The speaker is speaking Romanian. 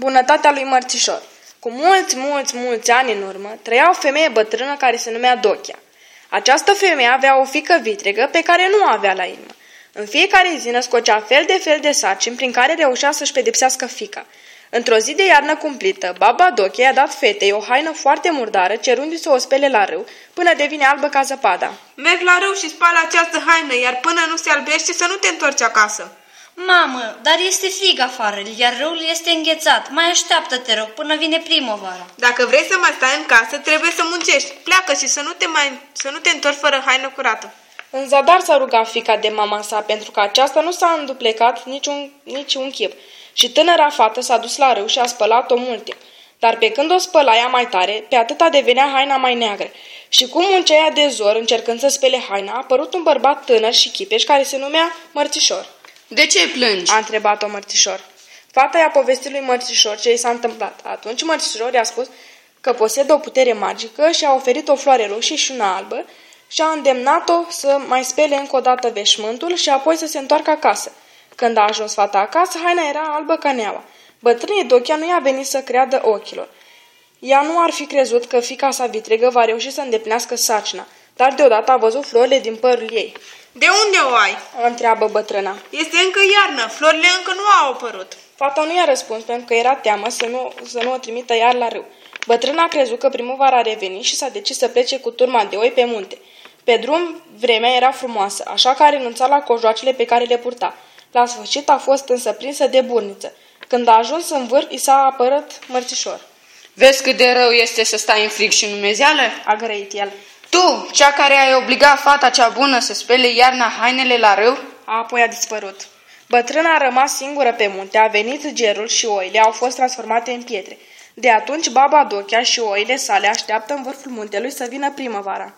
Bunătatea lui Mărțișor Cu mulți, mulți, mulți ani în urmă, trăia o femeie bătrână care se numea Dochia. Această femeie avea o fică vitregă pe care nu o avea la inimă. În fiecare zi născocea fel de fel de sarcini prin care reușea să-și pedepsească fica. Într-o zi de iarnă cumplită, baba Doche a dat fetei o haină foarte murdară, cerându-i să o spele la râu, până devine albă ca zăpada. Merg la râu și spală această haină, iar până nu se albește să nu te întorci acasă. Mamă, dar este frig afară, iar râul este înghețat. Mai așteaptă, te rog, până vine primăvara. Dacă vrei să mai stai în casă, trebuie să muncești. Pleacă și să nu te, mai, să nu te întorci fără haină curată. În zadar s-a rugat fica de mama sa, pentru că aceasta nu s-a înduplecat niciun, nici un chip. Și tânăra fată s-a dus la râu și a spălat-o mult timp. Dar pe când o spăla ea mai tare, pe atâta devenea haina mai neagră. Și cum muncea de zor încercând să spele haina, a apărut un bărbat tânăr și chipeș care se numea Mărțișor. De ce plângi? A întrebat-o Mărțișor. Fata i-a povestit lui Mărțișor ce i s-a întâmplat. Atunci Mărțișor i-a spus că posedă o putere magică și a oferit o floare roșie și una albă și a îndemnat-o să mai spele încă o dată veșmântul și apoi să se întoarcă acasă. Când a ajuns fata acasă, haina era albă ca neaua. Bătrânii Dochia nu i-a venit să creadă ochilor. Ea nu ar fi crezut că fica sa vitregă va reuși să îndeplinească sacina, dar deodată a văzut florile din părul ei. De unde o ai? O întreabă bătrâna. Este încă iarnă, florile încă nu au apărut. Fata nu i-a răspuns pentru că era teamă să nu, să nu o trimită iar la râu. Bătrâna a crezut că primăvara a revenit și s-a decis să plece cu turma de oi pe munte. Pe drum, vremea era frumoasă, așa că a renunțat la cojoacele pe care le purta. La sfârșit a fost însă prinsă de burniță. Când a ajuns în vârf, i s-a apărut mărțișor. Vezi cât de rău este să stai în frig și în umezeală? A grăit el. Tu, cea care ai obligat fata cea bună să spele iarna hainele la râu? A apoi a dispărut. Bătrâna a rămas singură pe munte, a venit gerul și oile au fost transformate în pietre. De atunci baba Dochea și oile sale așteaptă în vârful muntelui să vină primăvara.